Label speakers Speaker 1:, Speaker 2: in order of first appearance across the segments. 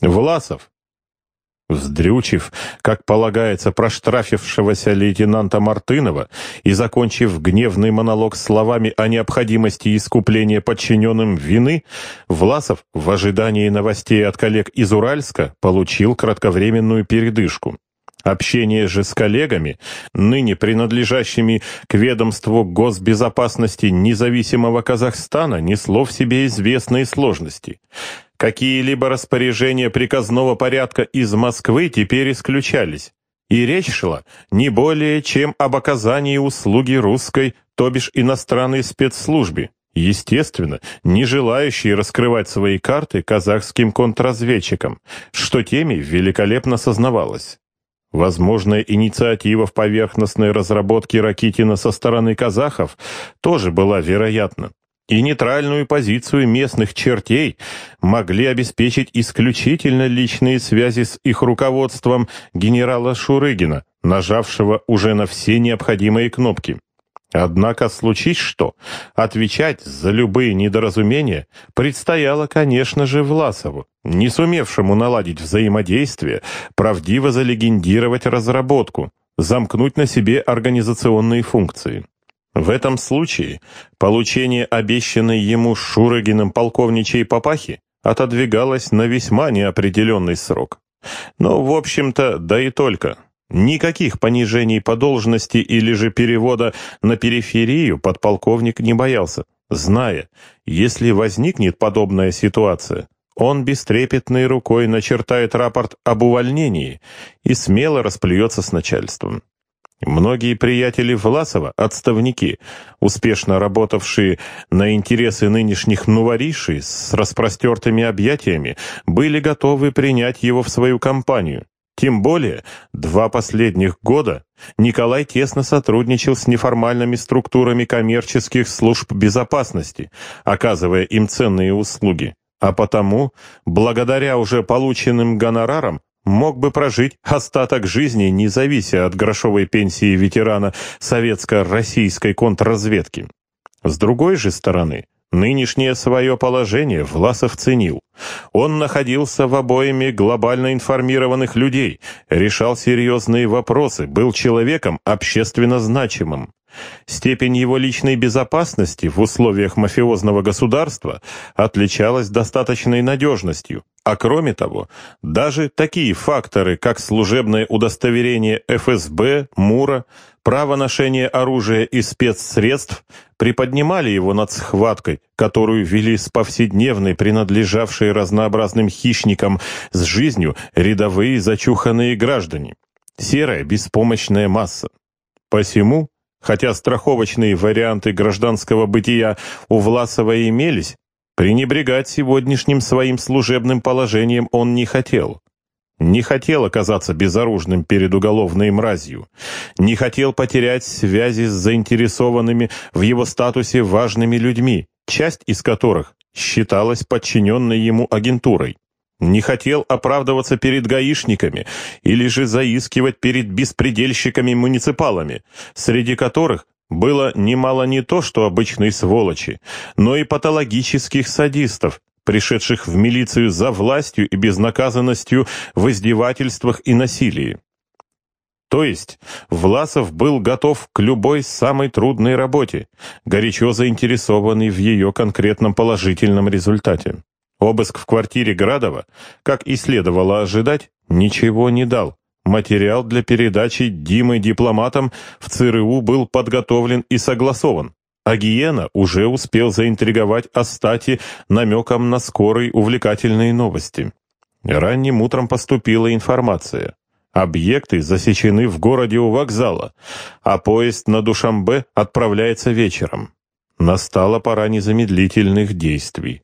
Speaker 1: Власов, Вздрючив, как полагается, проштрафившегося лейтенанта Мартынова и закончив гневный монолог словами о необходимости искупления подчиненным вины, Власов в ожидании новостей от коллег из Уральска получил кратковременную передышку. Общение же с коллегами, ныне принадлежащими к ведомству госбезопасности независимого Казахстана, несло в себе известные сложности. Какие-либо распоряжения приказного порядка из Москвы теперь исключались, и речь шла не более чем об оказании услуги русской, то бишь иностранной спецслужбе, естественно, не желающей раскрывать свои карты казахским контрразведчикам, что теми великолепно сознавалось. Возможная инициатива в поверхностной разработке Ракитина со стороны казахов тоже была вероятна. И нейтральную позицию местных чертей могли обеспечить исключительно личные связи с их руководством генерала Шурыгина, нажавшего уже на все необходимые кнопки. Однако случись что, отвечать за любые недоразумения предстояло, конечно же, Власову, не сумевшему наладить взаимодействие, правдиво залегендировать разработку, замкнуть на себе организационные функции. В этом случае получение обещанной ему Шурыгиным полковничьей папахи отодвигалось на весьма неопределенный срок. Но, в общем-то, да и только – Никаких понижений по должности или же перевода на периферию подполковник не боялся, зная, если возникнет подобная ситуация, он бестрепетной рукой начертает рапорт об увольнении и смело расплюется с начальством. Многие приятели Власова, отставники, успешно работавшие на интересы нынешних нуворишей с распростертыми объятиями, были готовы принять его в свою компанию. Тем более, два последних года Николай тесно сотрудничал с неформальными структурами коммерческих служб безопасности, оказывая им ценные услуги. А потому, благодаря уже полученным гонорарам, мог бы прожить остаток жизни, не завися от грошовой пенсии ветерана советско-российской контрразведки. С другой же стороны, Нынешнее свое положение Власов ценил. Он находился в обоими глобально информированных людей, решал серьезные вопросы, был человеком общественно значимым. Степень его личной безопасности в условиях мафиозного государства отличалась достаточной надежностью, а кроме того, даже такие факторы, как служебное удостоверение ФСБ, МУРа, право ношения оружия и спецсредств приподнимали его над схваткой, которую вели с повседневной, принадлежавшей разнообразным хищникам с жизнью рядовые зачуханные граждане. Серая беспомощная масса. Посему Хотя страховочные варианты гражданского бытия у Власова имелись, пренебрегать сегодняшним своим служебным положением он не хотел. Не хотел оказаться безоружным перед уголовной мразью. Не хотел потерять связи с заинтересованными в его статусе важными людьми, часть из которых считалась подчиненной ему агентурой не хотел оправдываться перед гаишниками или же заискивать перед беспредельщиками-муниципалами, среди которых было немало не то что обычной сволочи, но и патологических садистов, пришедших в милицию за властью и безнаказанностью в издевательствах и насилии. То есть Власов был готов к любой самой трудной работе, горячо заинтересованный в ее конкретном положительном результате. Обыск в квартире Градова, как и следовало ожидать, ничего не дал. Материал для передачи Димы дипломатам в ЦРУ был подготовлен и согласован. А Гиена уже успел заинтриговать Астати намеком на скорые увлекательные новости. Ранним утром поступила информация. Объекты засечены в городе у вокзала, а поезд на Душамбе отправляется вечером. Настала пора незамедлительных действий.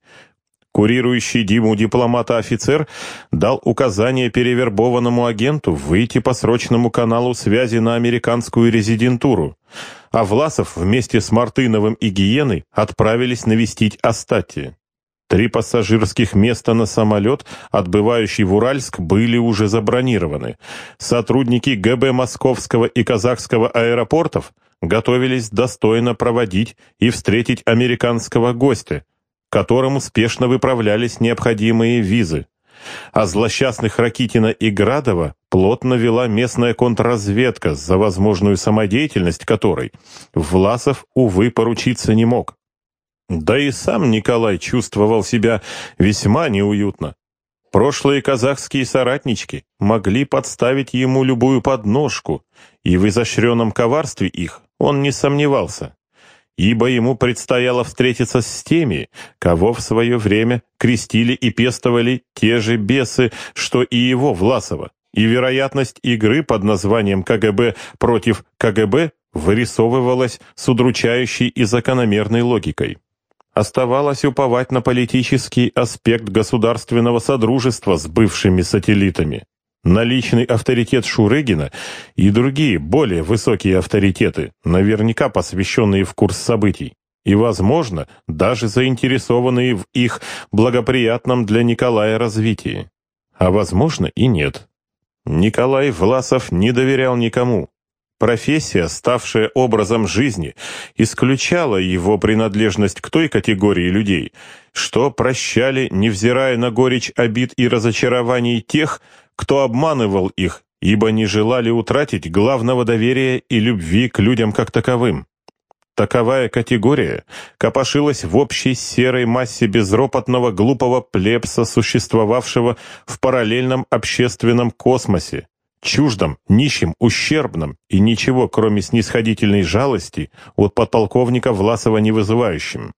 Speaker 1: Курирующий Диму дипломата-офицер дал указание перевербованному агенту выйти по срочному каналу связи на американскую резидентуру, а Власов вместе с Мартыновым и Гиеной отправились навестить Астати. Три пассажирских места на самолет, отбывающий в Уральск, были уже забронированы. Сотрудники ГБ Московского и Казахского аэропортов готовились достойно проводить и встретить американского гостя, которым успешно выправлялись необходимые визы. А злосчастных Ракитина и Градова плотно вела местная контрразведка, за возможную самодеятельность которой Власов, увы, поручиться не мог. Да и сам Николай чувствовал себя весьма неуютно. Прошлые казахские соратнички могли подставить ему любую подножку, и в изощренном коварстве их он не сомневался, ибо ему предстояло встретиться с теми, кого в свое время крестили и пестовали те же бесы, что и его Власова, и вероятность игры под названием КГБ против КГБ вырисовывалась с удручающей и закономерной логикой. Оставалось уповать на политический аспект государственного содружества с бывшими сателлитами, на личный авторитет Шурыгина и другие, более высокие авторитеты, наверняка посвященные в курс событий, и, возможно, даже заинтересованные в их благоприятном для Николая развитии. А возможно и нет. Николай Власов не доверял никому, Профессия, ставшая образом жизни, исключала его принадлежность к той категории людей, что прощали, невзирая на горечь обид и разочарований тех, кто обманывал их, ибо не желали утратить главного доверия и любви к людям как таковым. Таковая категория копошилась в общей серой массе безропотного глупого плебса, существовавшего в параллельном общественном космосе, чуждом, нищим, ущербным и ничего, кроме снисходительной жалости, от подполковника Власова не вызывающим.